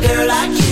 girl like you.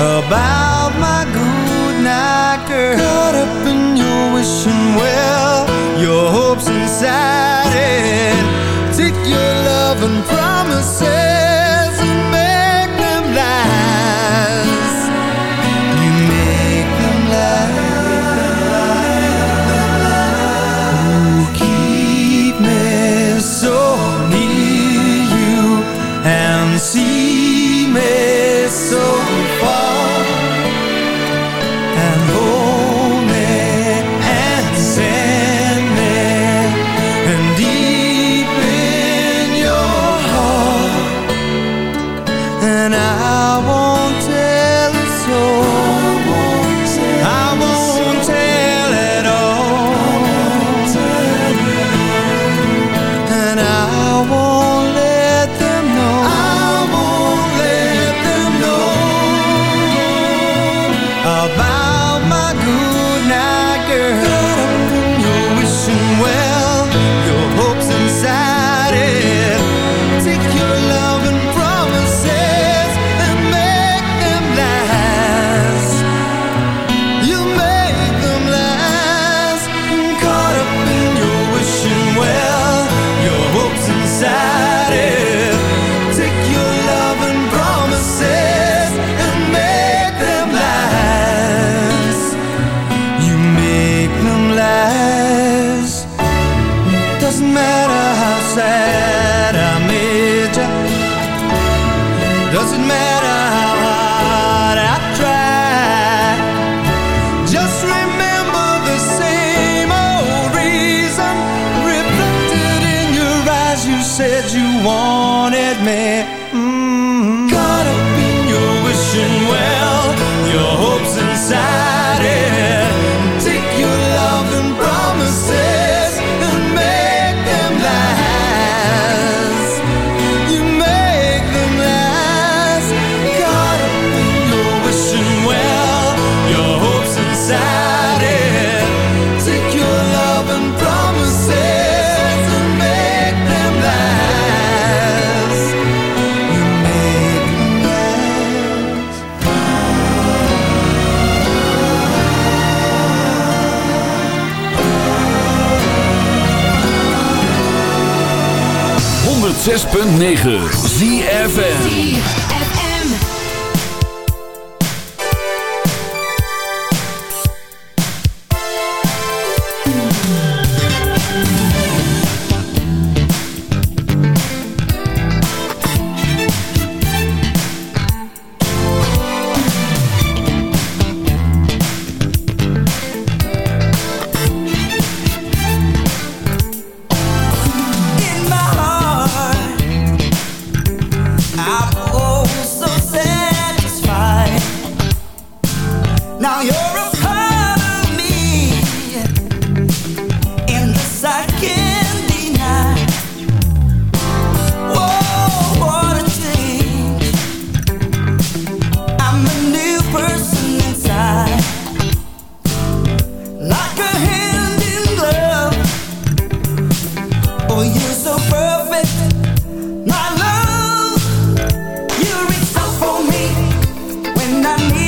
about my good night girl. Caught up in your wishing well, your hopes inside it. Take your love and promises. said you wanted me. 106.9 ZFN and I need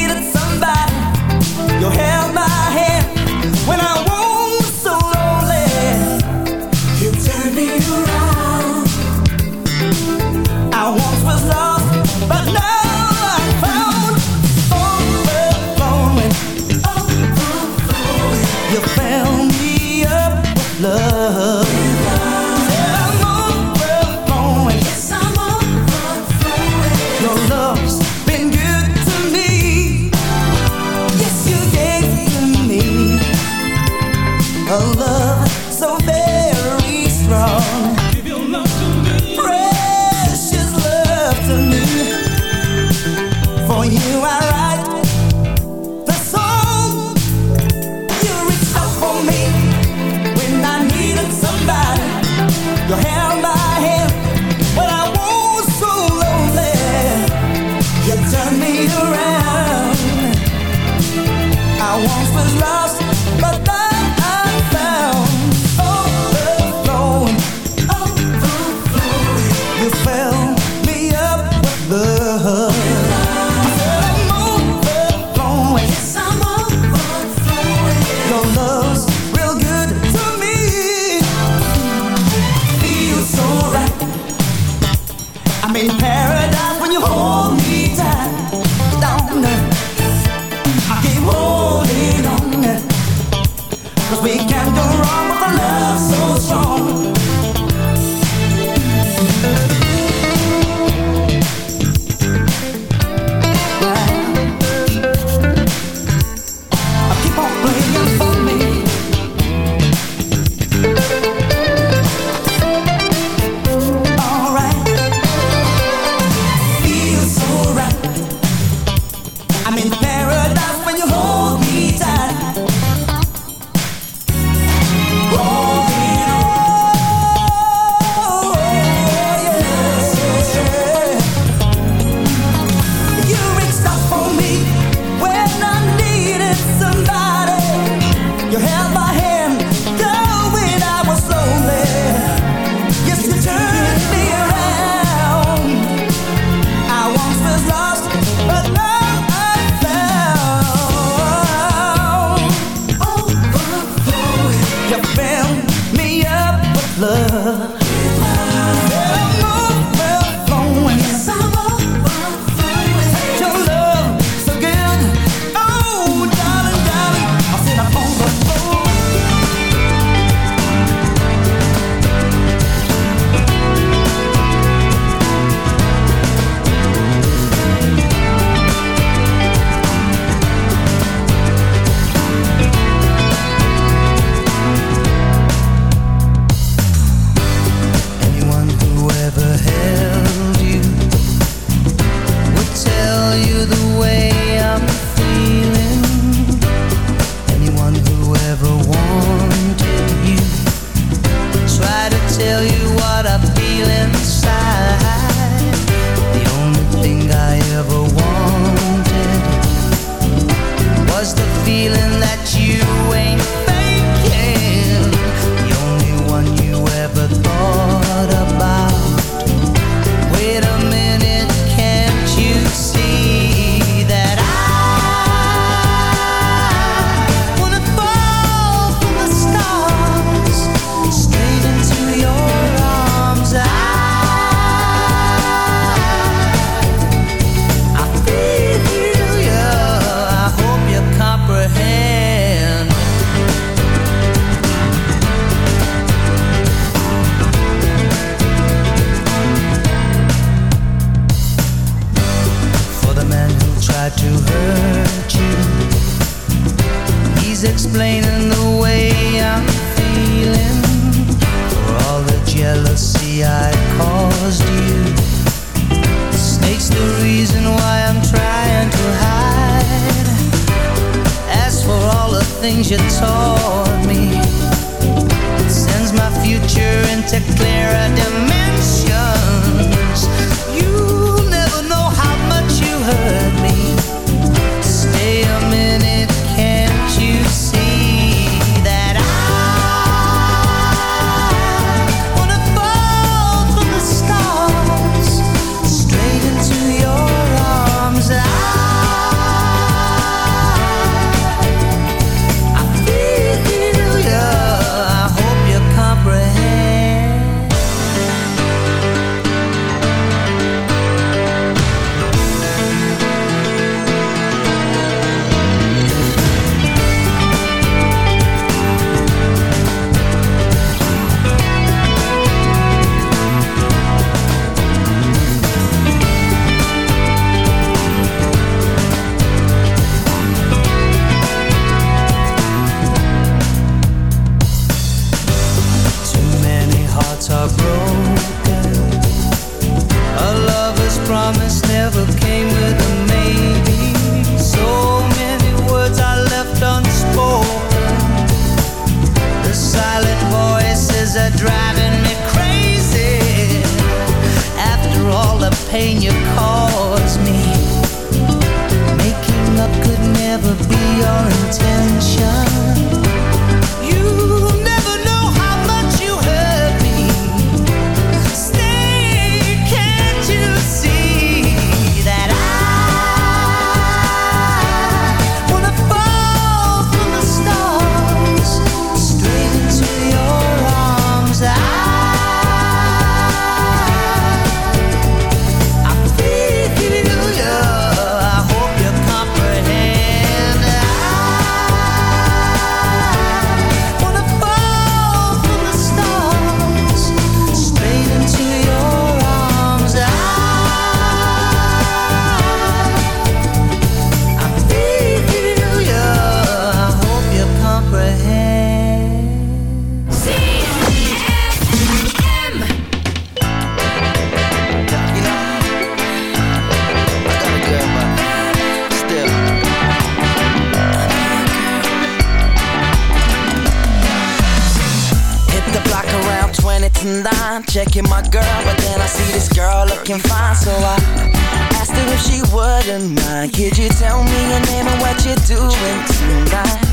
hearts are broken. A lover's promise never came with a maybe. So many words are left unspoken. The silent voices are driving me crazy. After all the pain you caused me, making up could never be your intention. checking my girl, but then I see this girl looking fine, so I asked her if she wouldn't mind. Could you tell me your name and what you're doing tonight?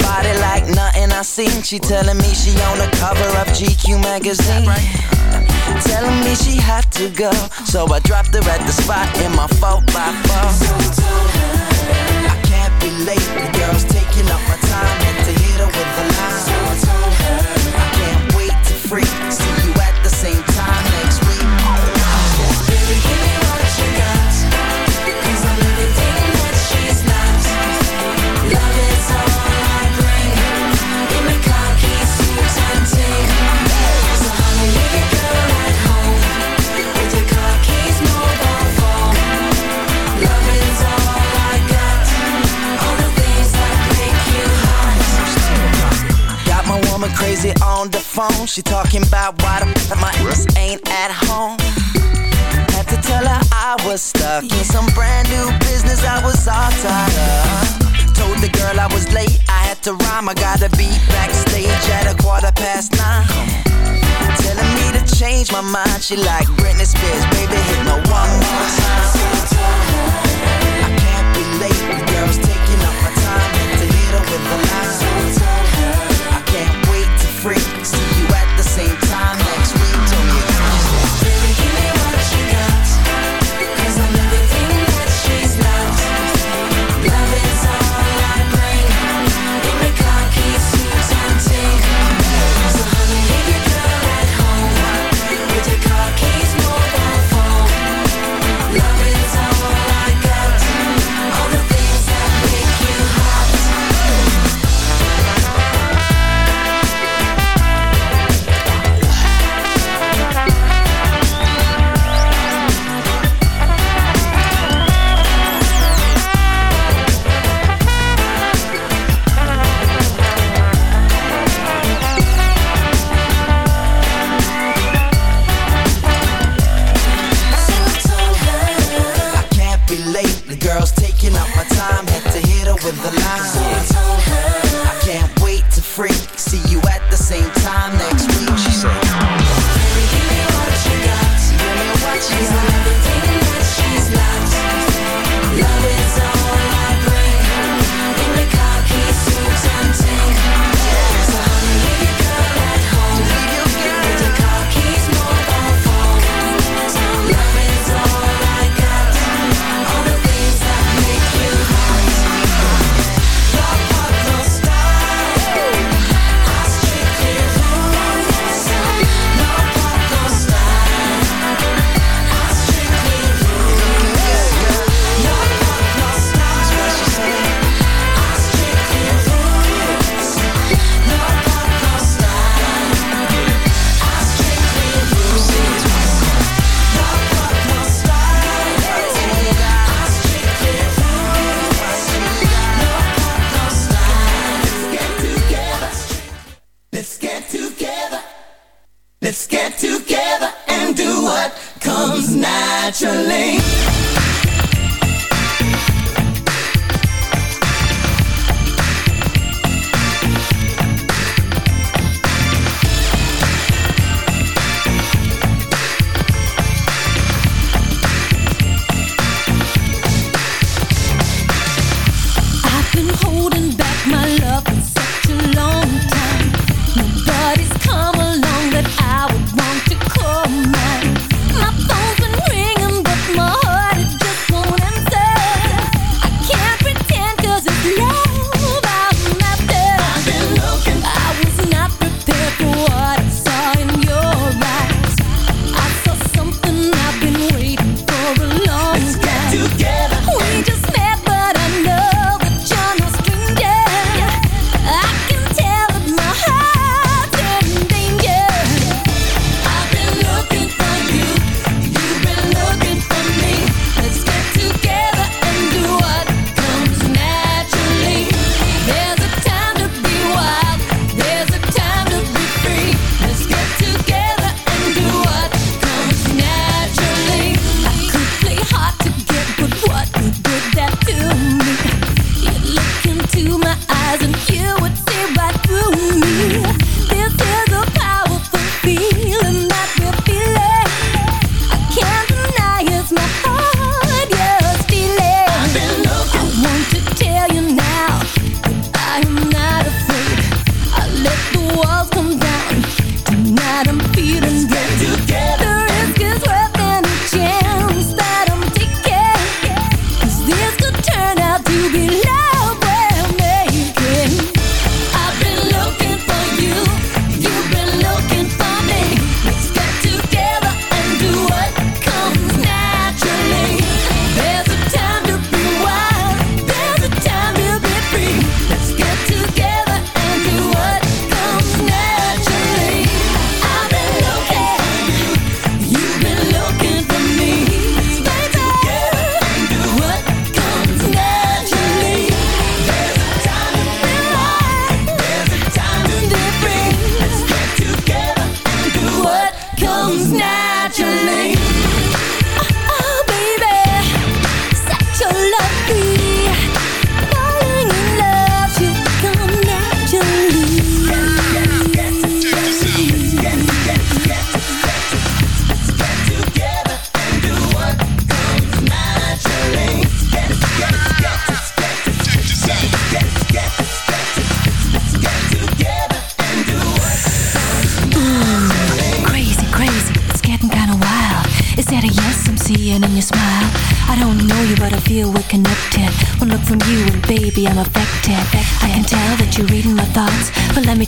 Body like nothing I seen. She telling me she on the cover of GQ magazine. Telling me she had to go, so I dropped her at the spot in my 4x4. mind, she like Britney Spears, baby, hit me one more time.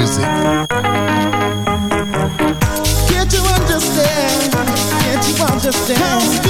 music. Can't you understand? Can't you understand?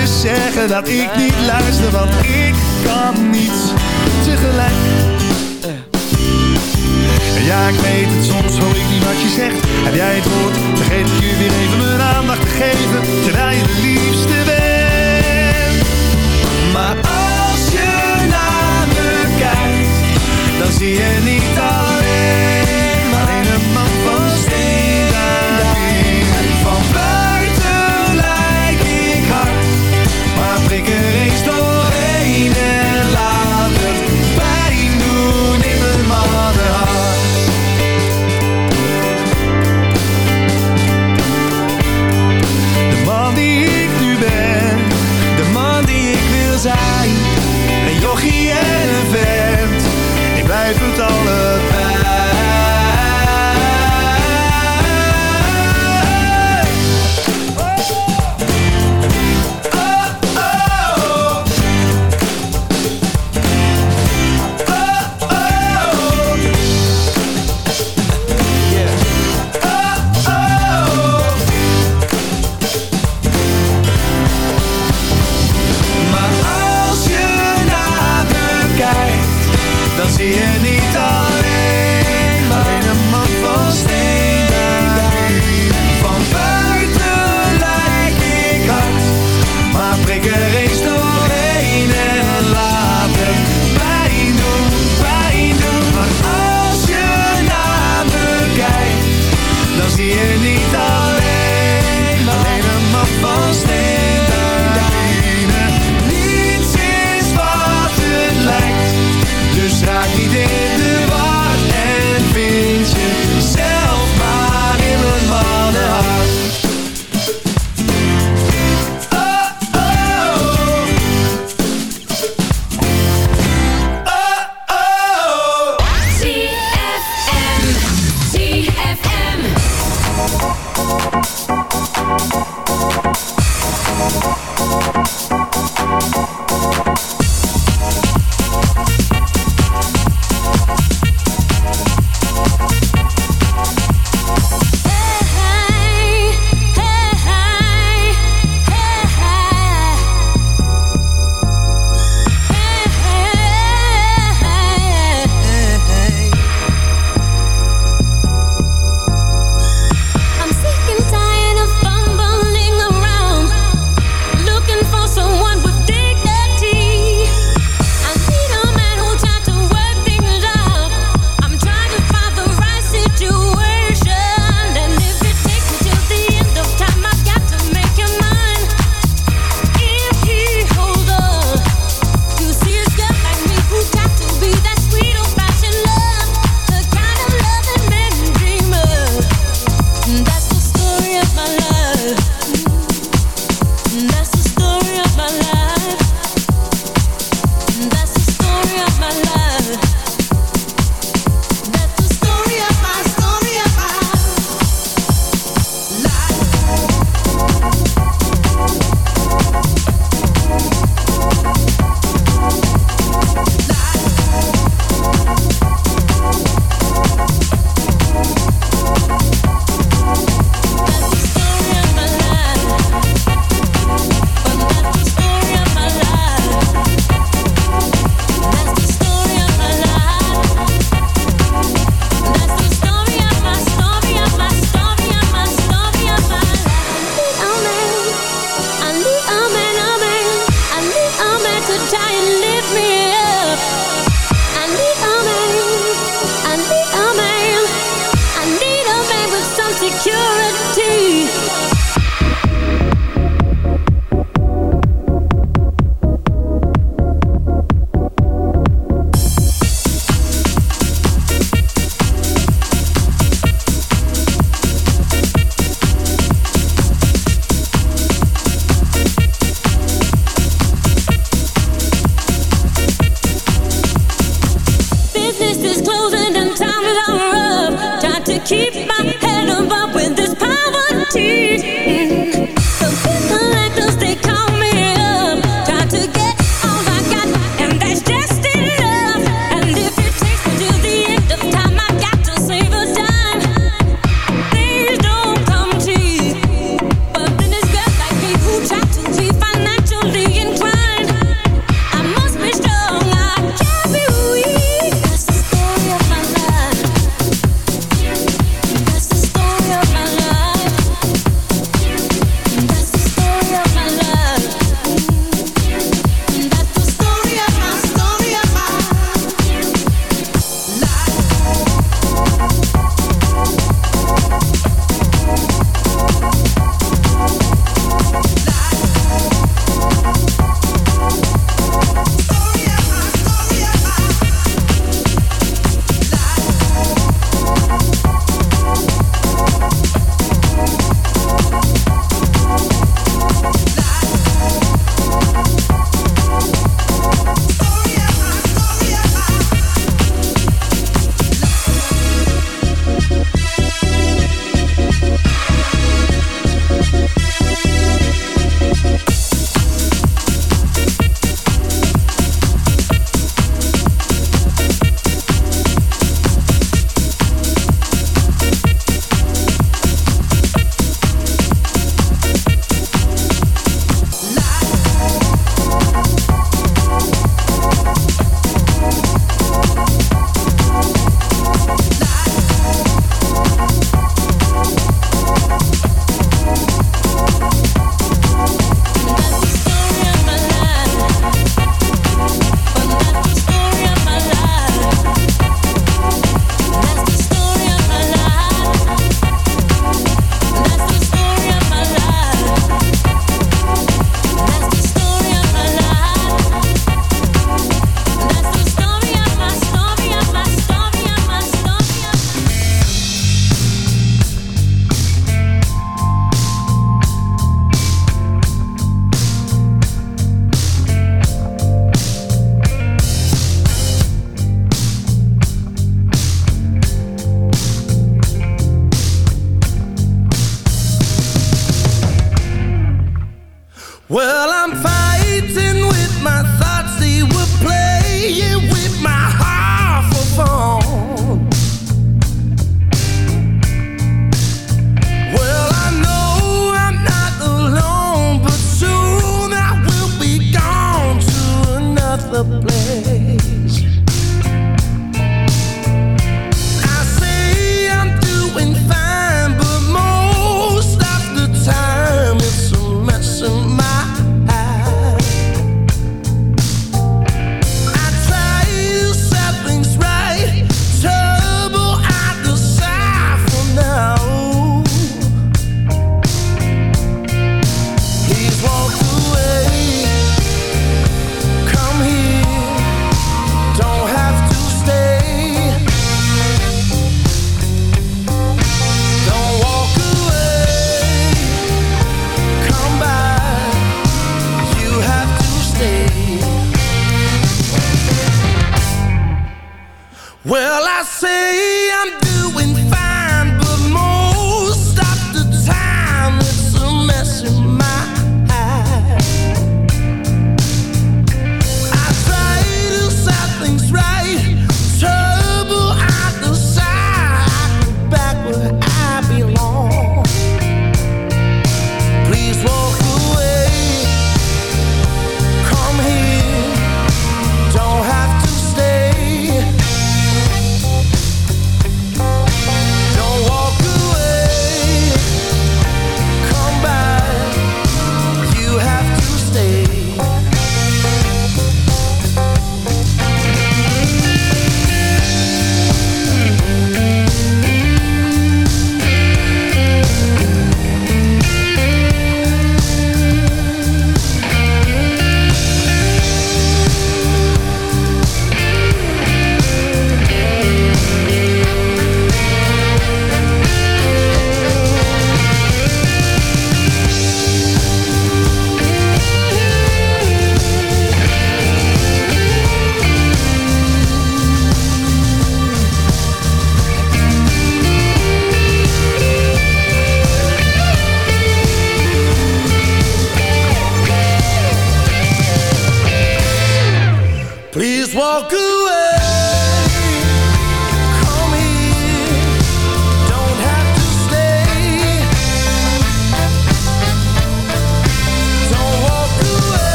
dus zeggen dat ik niet luister, want ik kan niet tegelijk. Ja, ik weet het, soms hoor ik niet wat je zegt. Heb jij het woord, vergeet ik je weer even mijn aandacht te geven, terwijl je de liefste weet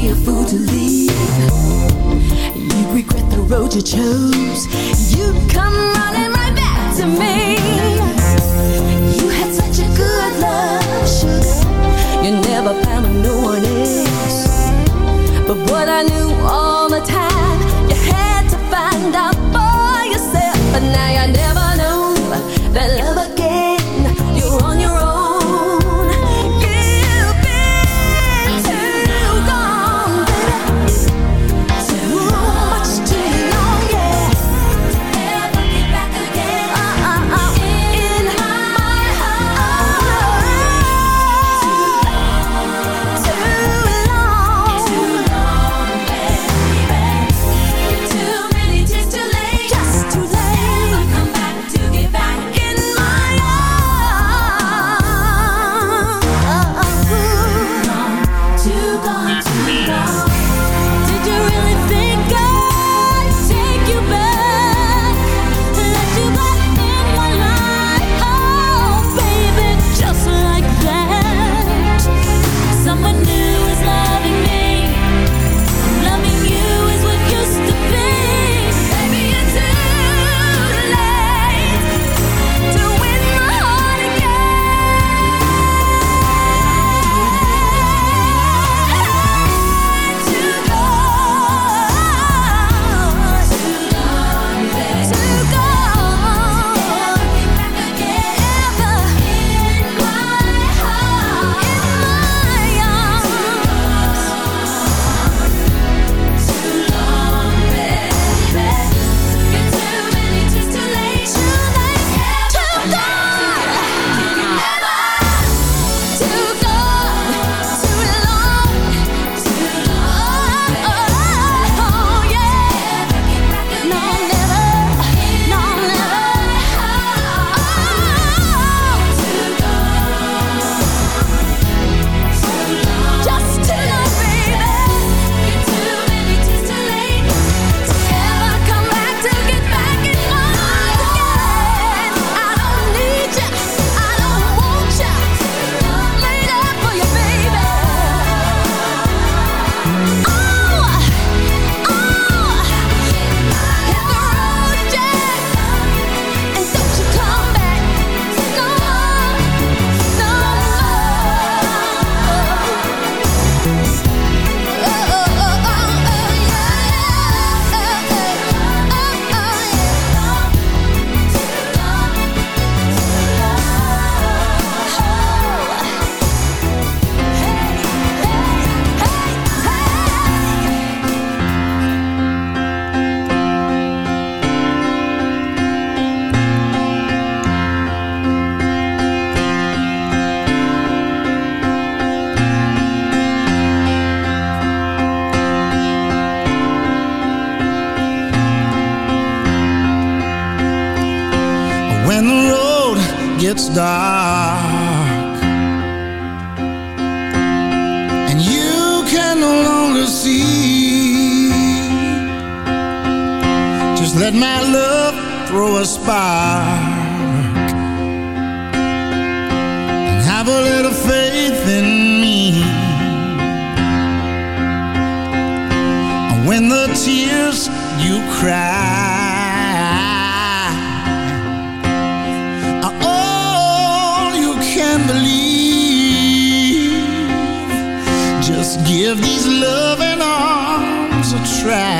be a fool to leave. You'd regret the road you chose. You'd come running right back to me. You had such a good love, sugar. You never found with no one else. But what I knew all the time when the tears you cry are all you can believe. Just give these loving arms a try.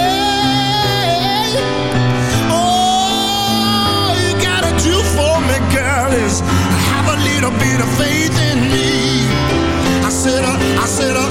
bit of faith in me. I said, I, I said, I